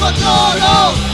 life of me